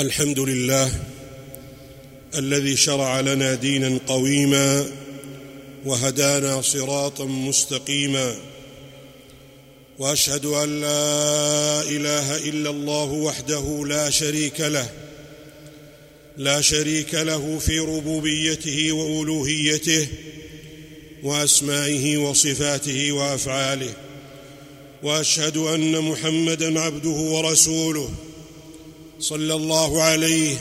الحمد لله الذي شرع لنا دينا قويما وهدانا صراطا مستقيما وأشهد أن لا إله إلا الله وحده لا شريك له لا شريك له في ربوبيته وألوهيته وأسمائه وصفاته وأفعاله وأشهد أن محمدا عبده ورسوله صلى الله عليه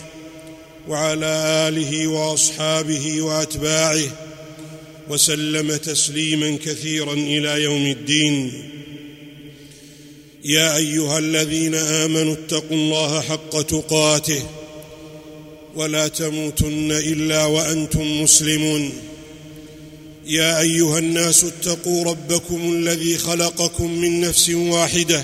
وعلى آله وأصحابه وأتباعه وسلم تسليما كثيرا إلى يوم الدين. يا أيها الذين آمنوا اتقوا الله حق تقاته ولا تموتن إلا وأنتم مسلمون. يا أيها الناس اتقوا ربكم الذي خلقكم من نفس واحدة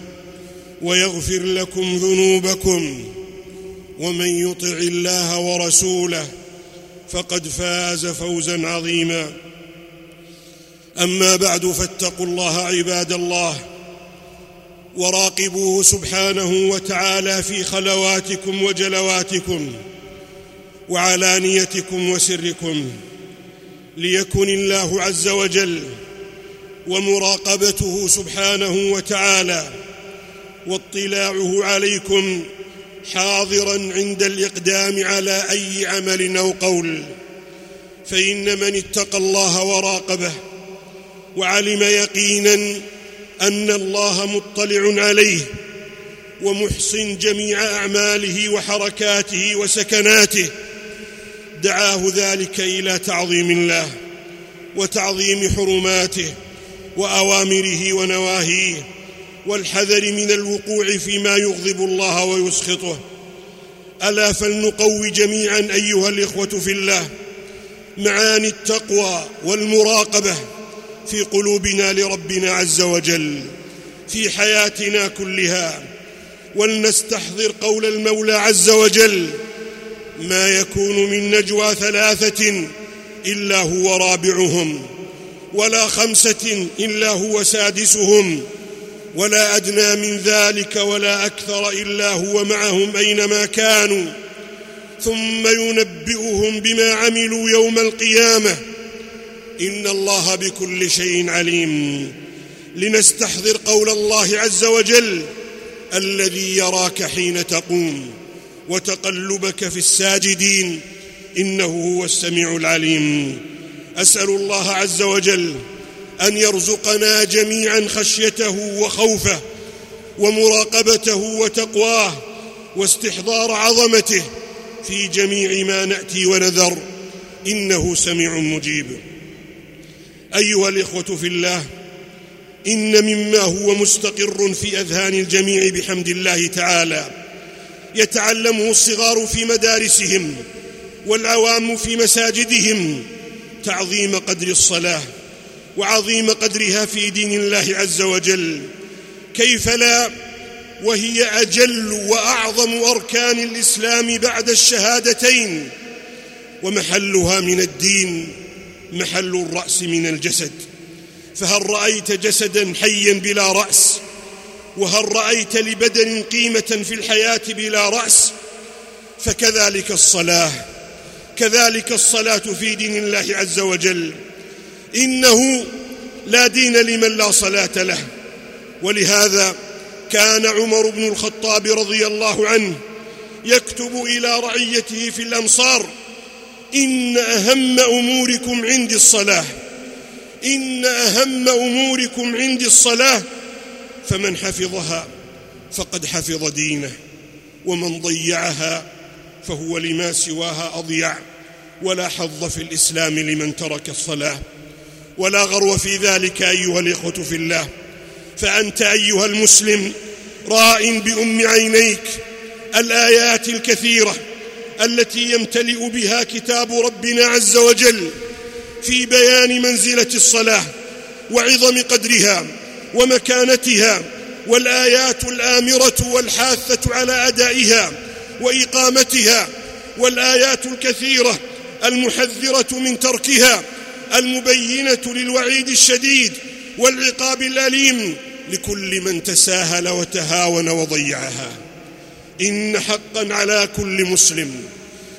ويغفر لكم ذنوبكم ومن يطع الله ورسوله فقد فاز فوزا عظيما. أما بعد فاتقوا الله عباد الله وراقبوه سبحانه وتعالى في خلواتكم وجلواتكم وعلانيتكم وسركم ليكن الله عز وجل ومراقبته سبحانه وتعالى واطلاعه عليكم حاضرا عند الإقدام على أي عمل أو قول. فإن من اتقى الله وراقبه وعلم يقينا أن الله مطلع عليه ومحصن جميع أعماله وحركاته وسكناته دعاه ذلك إلى تعظيم الله وتعظيم حرماته وأوامره ونواهيه. والحذر من الوقوع فيما يغضب الله ويسخطه. ألا فلنقوي جميعا أيها الإخوة في الله معاني التقوى والمراقبة في قلوبنا لربنا عز وجل في حياتنا كلها. ولنستحضر قول المولى عز وجل ما يكون من نجوى ثلاثة إلا هو رابعهم ولا خمسة إلا هو سادسهم. ولا أدنى من ذلك ولا أكثر إلا هو معهم أينما كانوا. ثم ينبئهم بما عملوا يوم القيامة. إن الله بكل شيء عليم. لنستحضر قول الله عز وجل الذي يراك حين تقوم وتقلبك في الساجدين إنه هو السميع العليم. أسأل الله عز وجل أن يرزقنا جميعا خشيته وخوفه ومراقبته وتقواه واستحضار عظمته في جميع ما نأتي ونذر. إنه سميع مجيب. أيها الإخوة في الله إن مما هو مستقر في أذهان الجميع بحمد الله تعالى يتعلمه الصغار في مدارسهم والعوام في مساجدهم تعظيم قدر الصلاة. وعظيم قدرها في دين الله عز وجل كيف لا؟ وهي أجل وأعظم أركان الإسلام بعد الشهادتين ومحلها من الدين محل الرأس من الجسد. فهل رأيت جسدا حيا بلا رأس؟ وهل رأيت لبدن قيمة في الحياة بلا رأس؟ فكذلك الصلاة كذلك الصلاة في دين الله عز وجل. إنه لا دين لمن لا صلاة له. ولهذا كان عمر بن الخطاب رضي الله عنه يكتب إلى رعيته في الأمصار إن أهم أموركم عندي الصلاة إن أهم أموركم عندي الصلاة فمن حفظها فقد حفظ دينه ومن ضيعها فهو لما سواها أضيع ولا حظ في الإسلام لمن ترك الصلاة. ولا غرو في ذلك أيها الإخوة في الله. فأنت أيها المسلم راء بأم عينيك الآيات الكثيرة التي يمتلئ بها كتاب ربنا عز وجل في بيان منزلة الصلاة وعظم قدرها ومكانتها والآيات الآمرة والحاثة على أدائها وإقامتها والآيات الكثيرة المحذرة من تركها المبينة للوعيد الشديد والعقاب الأليم لكل من تساهل وتهاون وضيعها. إن حقا على كل مسلم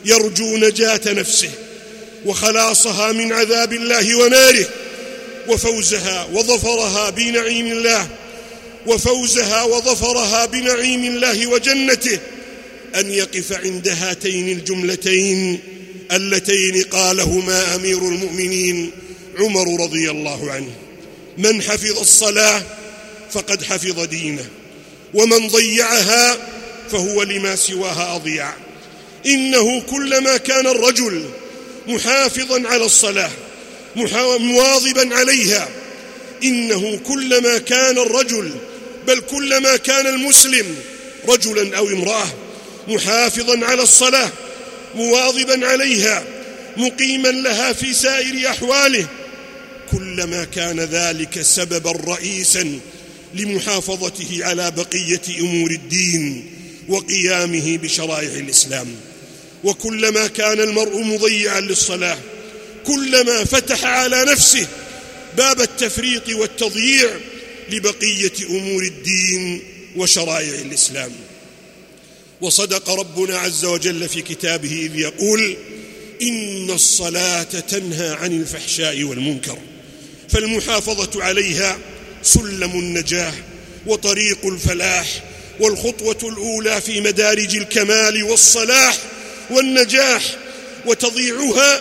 يرجو نجاة نفسه وخلاصها من عذاب الله وناره وفوزها وظفرها بنعيم الله وفوزها وظفرها بنعيم الله وجنته أن يقف عند هاتين الجملتين اللتين قالهما أمير المؤمنين عمر رضي الله عنه. من حفظ الصلاة فقد حفظ دينه ومن ضيعها فهو لما سواها أضيع. إنه كلما كان الرجل محافظا على الصلاة مواظبا عليها إنه كلما كان الرجل بل كلما كان المسلم رجلا أو امرأة محافظا على الصلاة مواظبا عليها مقيما لها في سائر أحواله. كلما كان ذلك سببا رئيسا لمحافظته على بقية أمور الدين وقيامه بشرائع الإسلام. وكلما كان المرء مضيعا للصلاة كلما فتح على نفسه باب التفريط والتضييع لبقية أمور الدين وشرائع الإسلام. وصدق ربنا عز وجل في كتابه إذ يقول إن الصلاة تنهى عن الفحشاء والمنكر فالمحافظة عليها سلم النجاه وطريق الفلاح والخطوة الأولى في مدارج الكمال والصلاح والنجاح وتضيعها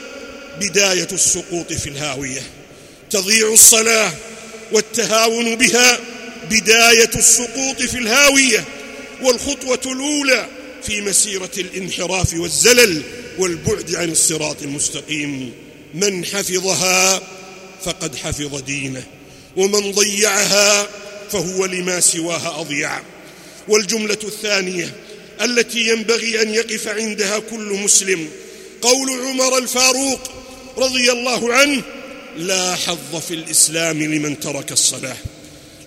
بداية السقوط في الهاوية تضيع الصلاة والتهاون بها بداية السقوط في الهاوية والخطوة الأولى في مسيرة الانحراف والزلل والبعد عن الصراط المستقيم. من حفظها فقد حفظ دينه ومن ضيعها فهو لما سواها أضيع. والجملة الثانية التي ينبغي أن يقف عندها كل مسلم قول عمر الفاروق رضي الله عنه لا حظ في الإسلام لمن ترك الصلاة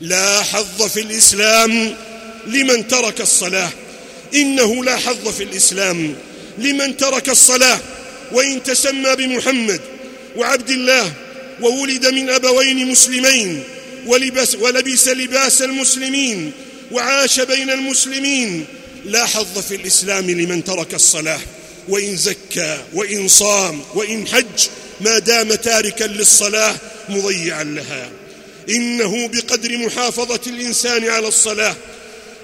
لا حظ في الإسلام لمن ترك الصلاة. إنه لا حظ في الإسلام. لمن ترك الصلاة وإن تسمى بمحمد وعبد الله وولد من أبوين مسلمين ولبس, ولبس لباس المسلمين وعاش بين المسلمين لا حظ في الإسلام لمن ترك الصلاة. وإن زكى وإن صام وإن حج ما دام تاركا للصلاة مضيعا لها. إنه بقدر محافظة الإنسان على الصلاة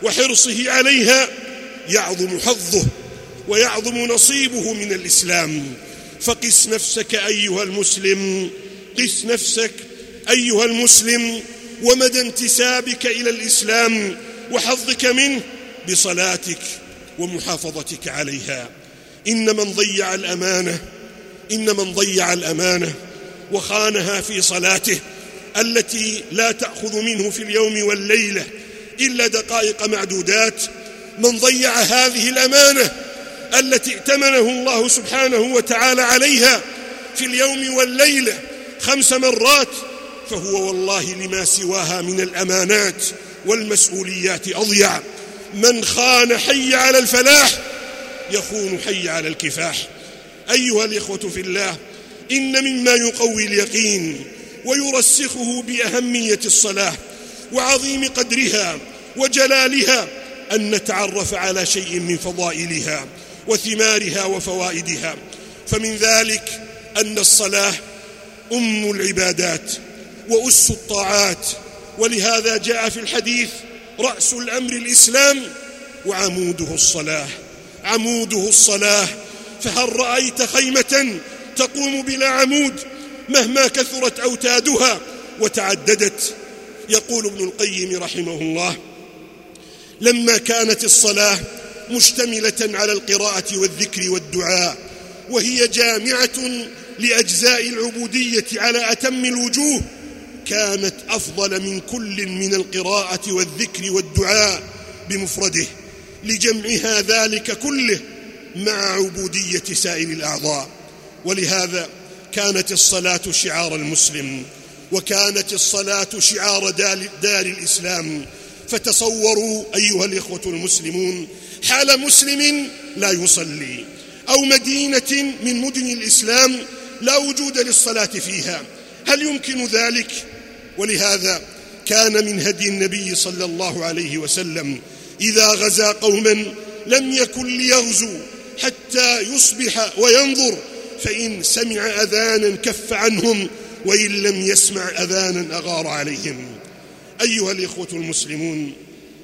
وحرصه عليها يعظم حظه ويعظم نصيبه من الإسلام. فقس نفسك أيها المسلم قس نفسك أيها المسلم ومدى انتسابك إلى الإسلام وحظك منه بصلاتك ومحافظتك عليها. إن من ضيع الأمانة إن من ضيع الأمانة وخانها في صلاته التي لا تأخذ منه في اليوم والليلة الا دقائق معدودات من ضيع هذه الأمانة التي ائتمنه الله سبحانه وتعالى عليها في اليوم والليله خمس مرات فهو والله لما سواها من الأمانات والمسؤوليات أضيع. من خان حي على الفلاح يخون حي على الكفاح. أيها الإخوة في الله إن مما يقوي اليقين ويرسخه بأهمية الصلاة وعظيم قدرها وجلالها أن نتعرف على شيء من فضائلها وثمارها وفوائدها. فمن ذلك أن الصلاة أم العبادات وأس الطاعات. ولهذا جاء في الحديث رأس الأمر الإسلام وعموده الصلاة. عموده الصلاة. فهل رأيت خيمة تقوم بلا عمود مهما كثرت أوتادها وتعددت؟ يقول ابن القيم رحمه الله. لما كانت الصلاة مشتملة على القراءة والذكر والدعاء وهي جامعة لأجزاء العبودية على أتم الوجوه كانت أفضل من كل من القراءة والذكر والدعاء بمفرده لجمعها ذلك كله مع عبودية سائر الأعضاء. ولهذا كانت الصلاة شعار المسلم وكانت الصلاة شعار دار الإسلام فتصوروا أيها الإخوة المسلمون حال مسلم لا يصلي أو مدينة من مدن الإسلام لا وجود للصلاة فيها هل يمكن ذلك؟ ولهذا كان من هدي النبي صلى الله عليه وسلم إذا غزا قوما لم يكن ليغزوا حتى يصبح وينظر فإن سمع أذانا كف عنهم وإن لم يسمع أذانا أغار عليهم أيها الإخوة المسلمون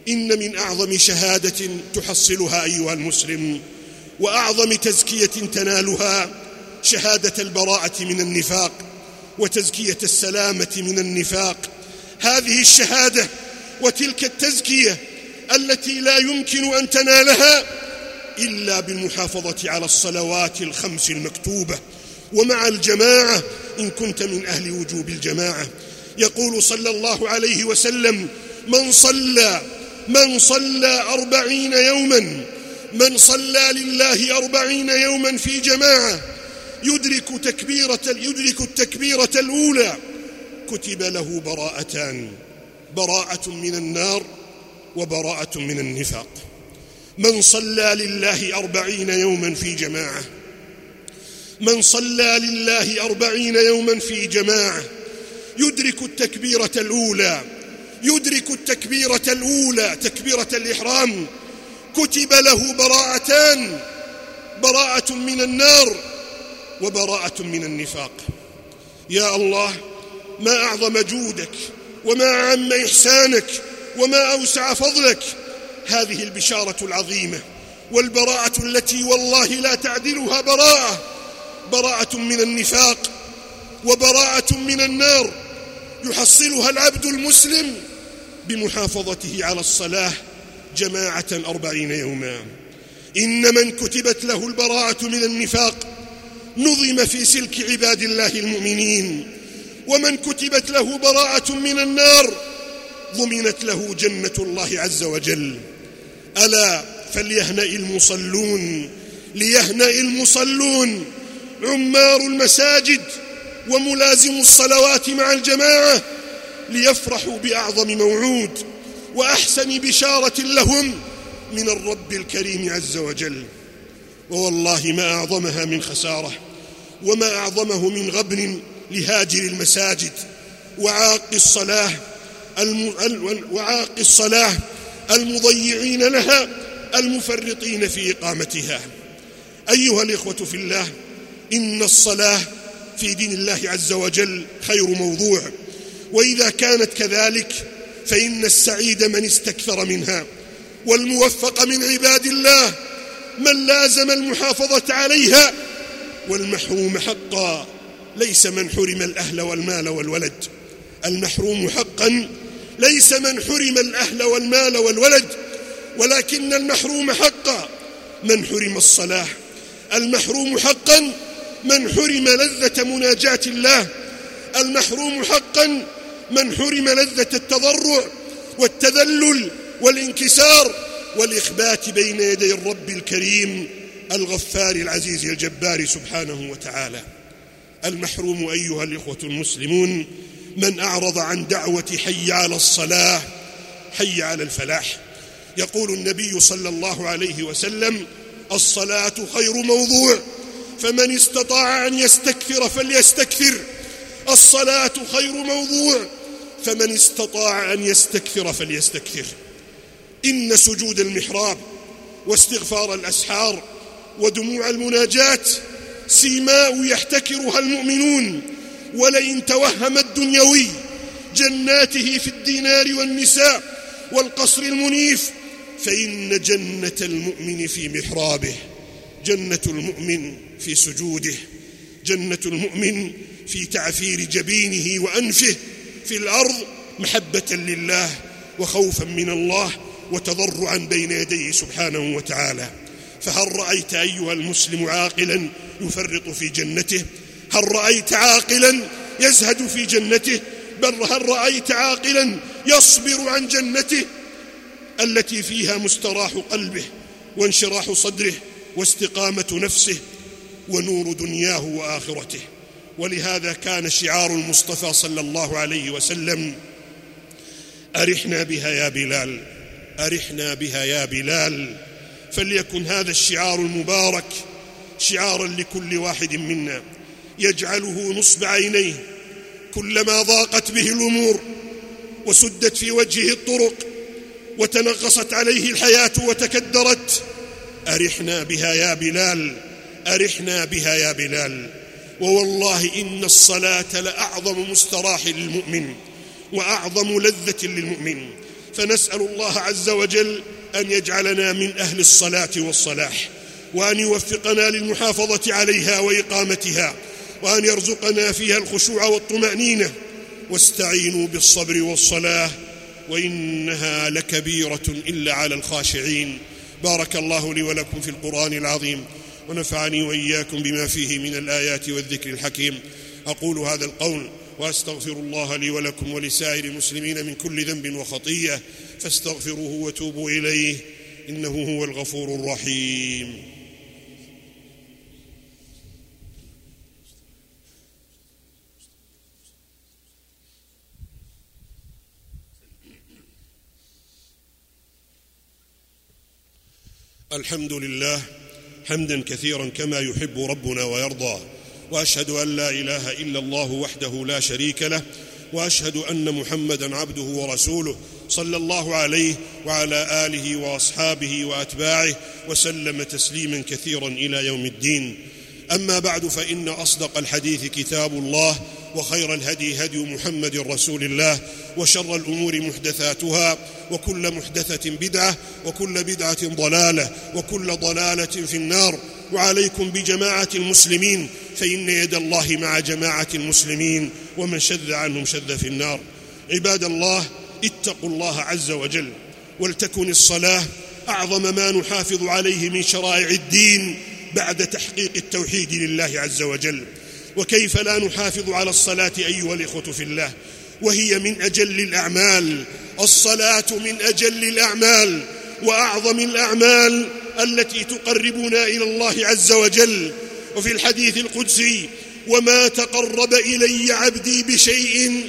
إن من أعظم شهادة تحصلها أيها المسلم وأعظم تزكية تنالها شهادة البراءة من النفاق وتزكية السلامة من النفاق. هذه الشهادة وتلك التزكية التي لا يمكن أن تنالها إلا بالمحافظة على الصلوات الخمس المكتوبة. ومع الجماعة إن كنت من أهل وجوب الجماعة يقول صلى الله عليه وسلم من صلى من صلى أربعين يوما من صلى لله أربعين يوما في جماعة يدرك تكبيرة يدرك التكبيرة الأولى كتب له براءتان براءة من النار وبراءة من النفاق. من صلى لله أربعين يوما في جماعة من صلى لله أربعين يوما في جماعة يدرك التكبيرة الأولى. يدرك التكبيرة الأولى تكبيرة الإحرام. كتب له براءتان. براءة من النار وبراءة من النفاق. يا الله ما أعظم جودك وما أعم إحسانك وما أوسع فضلك. هذه البشارة العظيمة والبراءة التي والله لا تعدلها براءة. براءة من النفاق وبراءة من النار. يحصلها العبد المسلم بمحافظته على الصلاة جماعة أربعين يوما. إن من كتبت له البراءة من النفاق نظم في سلك عباد الله المؤمنين. ومن كتبت له براءة من النار ضمنت له جنة الله عز وجل. ألا فليهنأ المصلون ليهنأ المصلون عمار المساجد وملازم الصلوات مع الجماعة ليفرحوا بأعظم موعود وأحسن بشارة لهم من الرب الكريم عز وجل. ووالله ما أعظمها من خسارة وما أعظمه من غبن لهاجر المساجد. وعاق الصلاة وعاق الصلاة المضيعين لها المفرطين في إقامتها. أيها الإخوة في الله إن الصلاة في دين الله عز وجل خير موضوع. وإذا كانت كذلك فإن السعيد من استكثر منها والموفق من عباد الله من لازم المحافظة عليها والمحروم حقا ليس من حرم الأهل والمال والولد. المحروم حقا ليس من حرم الأهل والمال والولد ولكن المحروم حقا من حرم الصلاة المحروم حقا من حرم لذة مناجاة الله. المحروم حقا من حرم لذة التضرع والتذلل والانكسار والإخبات بين يدي الرب الكريم الغفار العزيز الجبار سبحانه وتعالى. المحروم أيها الإخوة المسلمون من أعرض عن دعوة حي على الصلاة حي على الفلاح. يقول النبي صلى الله عليه وسلم الصلاة خير موضوع. فمن استطاع أن يستكثر فليستكثر. الصلاة خير موضوع. فمن استطاع أن يستكثر فليستكثر. إن سجود المحراب واستغفار الأسحار ودموع المناجات سيماء يحتكرها المؤمنون. ولئن توهم الدنيوي جناته في الدينار والنساء والقصر المنيف فإن جنة المؤمن في محرابه. جنة المؤمن في سجوده. جنة المؤمن في تعفير جبينه وأنفه في الأرض محبة لله وخوفا من الله وتضرعا بين يديه سبحانه وتعالى. فهل رأيت أيها المسلم عاقلا يفرط في جنته؟ هل رأيت عاقلا يزهد في جنته؟ بل هل رأيت عاقلا يصبر عن جنته؟ التي فيها مستراح قلبه وانشراح صدره واستقامة نفسه ونور دنياه وآخرته. ولهذا كان شعار المصطفى صلى الله عليه وسلم أرحنا بها يا بلال أرحنا بها يا بلال. فليكن هذا الشعار المبارك شعارا لكل واحد منا. يجعله نصب عينيه كلما ضاقت به الأمور وسدت في وجهه الطرق وتنغصت عليه الحياة وتكدرت. أرحنا بها يا بلال. أرحنا بها يا بلال. ووالله إن الصلاة لأعظم مستراح للمؤمن وأعظم لذة للمؤمن. فنسأل الله عز وجل أن يجعلنا من أهل الصلاة والصلاح وأن يوفقنا للمحافظة عليها وإقامتها وأن يرزقنا فيها الخشوع والطمأنينة. واستعينوا بالصبر والصلاة وإنها لكبيرة إلا على الخاشعين. بارك الله لي ولكم في القرآن العظيم. ونفعني وإياكم بما فيه من الآيات والذكر الحكيم. أقول هذا القول وأستغفر الله لي ولكم ولسائر المسلمين من كل ذنب وخطية فاستغفروه وتوبوا إليه إنه هو الغفور الرحيم. الحمد لله حمدا كثيرا كما يحب ربنا ويرضى. وأشهد أن لا إله إلا الله وحده لا شريك له. وأشهد أن محمدا عبده ورسوله صلى الله عليه وعلى آله وأصحابه وأتباعه وسلم تسليما كثيرا إلى يوم الدين. أما بعد فإن أصدق الحديث كتاب الله وخير الهدي هدي محمد رسول الله وشر الأمور محدثاتها وكل محدثة بدعة وكل بدعة ضلالة وكل ضلالة في النار وعليكم بجماعة المسلمين فإن يد الله مع جماعة المسلمين ومن شذ عنهم شذ في النار. عباد الله اتقوا الله عز وجل ولتكن الصلاة أعظم ما نحافظ عليه من شرائع الدين بعد تحقيق التوحيد لله عز وجل. وكيف لا نحافظ على الصلاة أيها الإخوة في الله؟ وهي من أجل الأعمال. الصلاة من أجل الأعمال. وأعظم الأعمال التي تقربنا إلى الله عز وجل. وفي الحديث القدسي وما تقرب إلي عبدي بشيء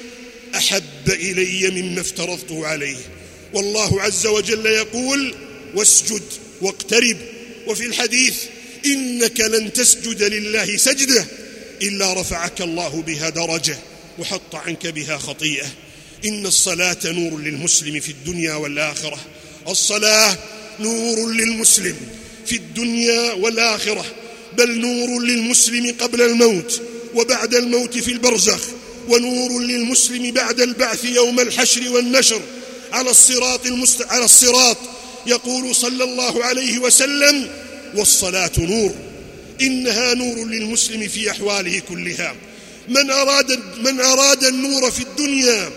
أحب إلي مما افترضته عليه. والله عز وجل يقول واسجد واقترب. وفي الحديث إنك لن تسجد لله سجدة. إلا رفعك الله بها درجة وحط عنك بها خطيئة. إن الصلاة نور للمسلم في الدنيا والآخرة. الصلاة نور للمسلم في الدنيا والآخرة. بل نور للمسلم قبل الموت وبعد الموت في البرزخ. ونور للمسلم بعد البعث يوم الحشر والنشر. على الصراط المست... على الصراط يقول صلى الله عليه وسلم والصلاة نور. إنها نور للمسلم في أحواله كلها. من أراد من أراد النور في الدنيا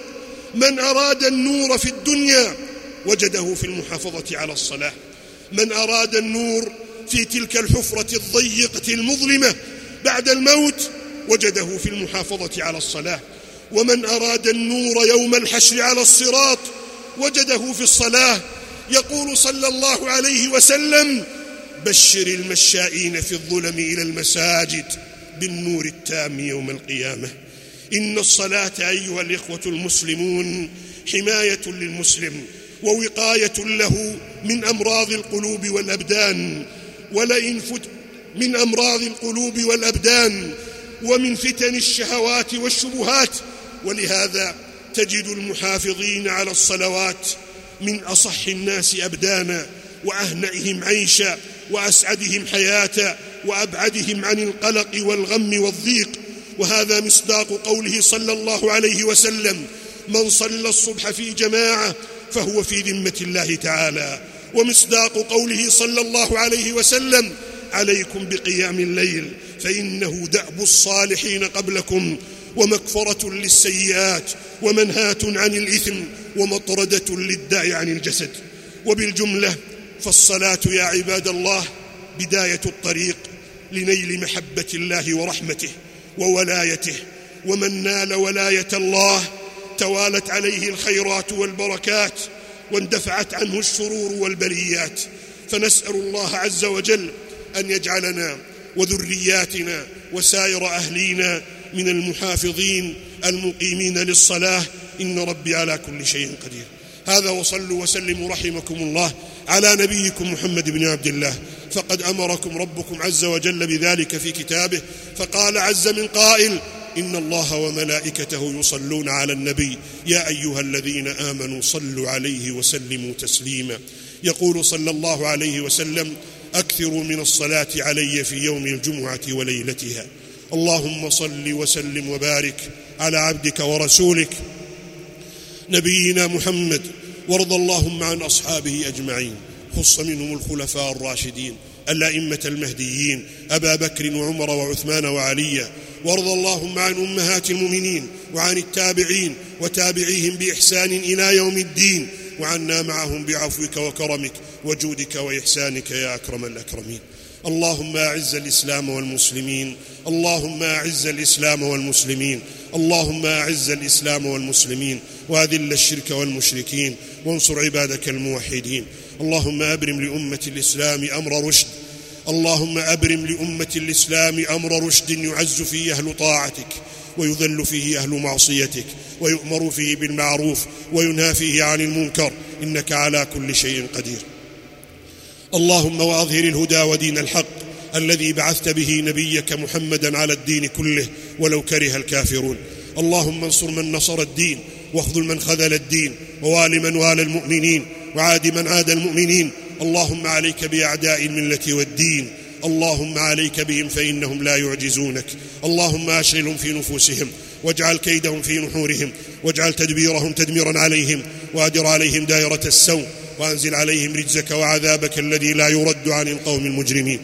من أراد النور في الدنيا وجده في المحافظة على الصلاة. من أراد النور في تلك الحفرة الضيقة المظلمة بعد الموت وجده في المحافظة على الصلاة. ومن أراد النور يوم الحشر على الصراط وجده في الصلاة. يقول صلى الله عليه وسلم بشر المشائين في الظلم إلى المساجد بالنور التام يوم القيامة. إن الصلاة أيها الإخوة المسلمون حماية للمسلم ووقاية له من أمراض القلوب والأبدان. ولئن فت من أمراض القلوب والأبدان ومن فتن الشهوات والشبهات. ولهذا تجد المحافظين على الصلوات من أصح الناس أبدانا وأهنئهم عيشا. وأسعدهم حياه وأبعدهم عن القلق والغم والضيق. وهذا مصداق قوله صلى الله عليه وسلم من صلى الصبح في جماعة فهو في ذمة الله تعالى. ومصداق قوله صلى الله عليه وسلم عليكم بقيام الليل فإنه دأب الصالحين قبلكم ومكفرة للسيئات ومنهاة عن الإثم ومطردة للداء عن الجسد. وبالجملة فالصلاة يا عباد الله بداية الطريق لنيل محبة الله ورحمته وولايته ومن نال ولاية الله توالت عليه الخيرات والبركات واندفعت عنه الشرور والبليات. فنسأل الله عز وجل أن يجعلنا وذرياتنا وسائر أهلينا من المحافظين المقيمين للصلاة. إن ربي على كل شيء قدير. هذا وصلوا وسلموا رحمكم الله. على نبيكم محمد بن عبد الله. فقد أمركم ربكم عز وجل بذلك في كتابه. فقال عز من قائل إن الله وملائكته يصلون على النبي. يا أيها الذين آمنوا صلوا عليه وسلموا تسليما. يقول صلى الله عليه وسلم أكثروا من الصلاة علي في يوم الجمعة وليلتها. اللهم صل وسلم وبارك على عبدك ورسولك نبينا محمد وارض اللهم عن أصحابه أجمعين خص منهم الخلفاء الراشدين الأئمة المهديين أبا بكر وعمر وعثمان وعليا وارض اللهم عن أمهات المؤمنين وعن التابعين وتابعيهم بإحسان إلى يوم الدين وعنا معهم بعفوك وكرمك وجودك وإحسانك يا أكرم الأكرمين. اللهم أعز الإسلام والمسلمين اللهم أعز الإسلام والمسلمين اللهم أعز الإسلام والمسلمين وأذل الشرك والمشركين وانصر عبادك الموحدين. اللهم أبرم لأمة الإسلام أمر رشد. اللهم أبرم لأمة الإسلام أمر رشد يعز فيه أهل طاعتك ويذل فيه أهل معصيتك ويؤمر فيه بالمعروف وينهى فيه عن المنكر. إنك على كل شيء قدير. اللهم وأظهر الهدى ودين الحق. الذي بعثت به نبيك محمدا على الدين كله ولو كره الكافرون. اللهم انصر من نصر الدين واخذل من خذل الدين ووال من والى المؤمنين وعاد من عاد المؤمنين. اللهم عليك بأعداء الملة والدين. اللهم عليك بهم فإنهم لا يعجزونك. اللهم أشغلهم في نفوسهم واجعل كيدهم في نحورهم واجعل تدبيرهم تدميرا عليهم وأدر عليهم دائرة السوء وأنزل عليهم رجزك وعذابك الذي لا يرد عن القوم المجرمين.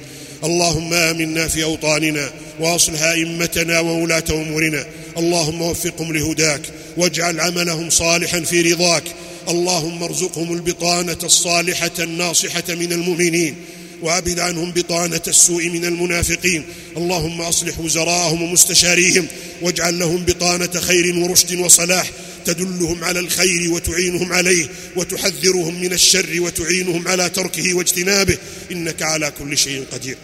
اللهم آمنا في أوطاننا وأصلح أئمتنا وولاة أمورنا. اللهم وفقهم لهداك واجعل عملهم صالحا في رضاك. اللهم ارزقهم البطانة الصالحة الناصحة من المؤمنين وابد عنهم بطانة السوء من المنافقين. اللهم أصلح وزراءهم ومستشاريهم واجعل لهم بطانة خير ورشد وصلاح تدلهم على الخير وتعينهم عليه وتحذرهم من الشر وتعينهم على تركه واجتنابه. إنك على كل شيء قدير.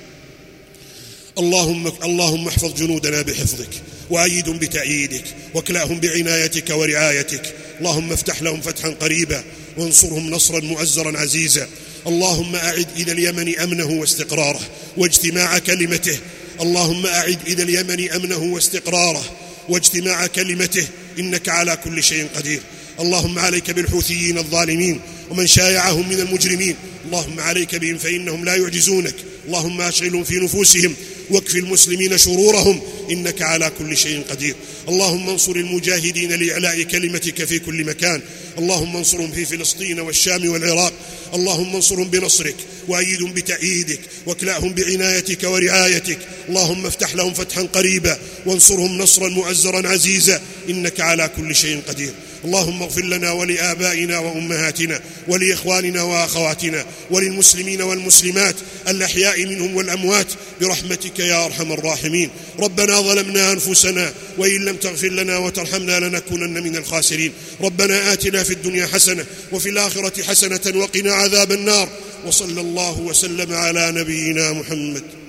اللهم اللهم احفظ جنودنا بحفظك وأيدهم بتأييدك واكلأهم بعنايتك ورعايتك. اللهم افتح لهم فتحا قريبا وانصرهم نصرا معزرا عزيزا. اللهم أعد إلى اليمن أمنه واستقراره واجتماع كلمته. اللهم أعد إلى اليمن أمنه واستقراره واجتماع كلمته. إنك على كل شيء قدير. اللهم عليك بالحوثيين الظالمين ومن شايعهم من المجرمين. اللهم عليك بهم فإنهم لا يعجزونك. اللهم أشغلهم في نفوسهم واكف المسلمين شرورهم إنك على كل شيء قدير. اللهم انصر المجاهدين لإعلاء كلمتك في كل مكان. اللهم انصرهم في فلسطين والشام والعراق. اللهم انصرهم بنصرك وأيدهم بتأييدك واكلاهم بعنايتك ورعايتك. اللهم افتح لهم فتحا قريبا وانصرهم نصرا مؤزرا عزيزا. إنك على كل شيء قدير. اللهم اغفر لنا ولآبائنا وأمهاتنا ولإخواننا وأخواتنا وللمسلمين والمسلمات الأحياء منهم والأموات برحمتك يا أرحم الراحمين. ربنا ظلمنا أنفسنا وإن لم تغفر لنا وترحمنا لنكونن من الخاسرين. ربنا آتنا في الدنيا حسنة وفي الآخرة حسنة وقنا عذاب النار. وصلى الله وسلم على نبينا محمد.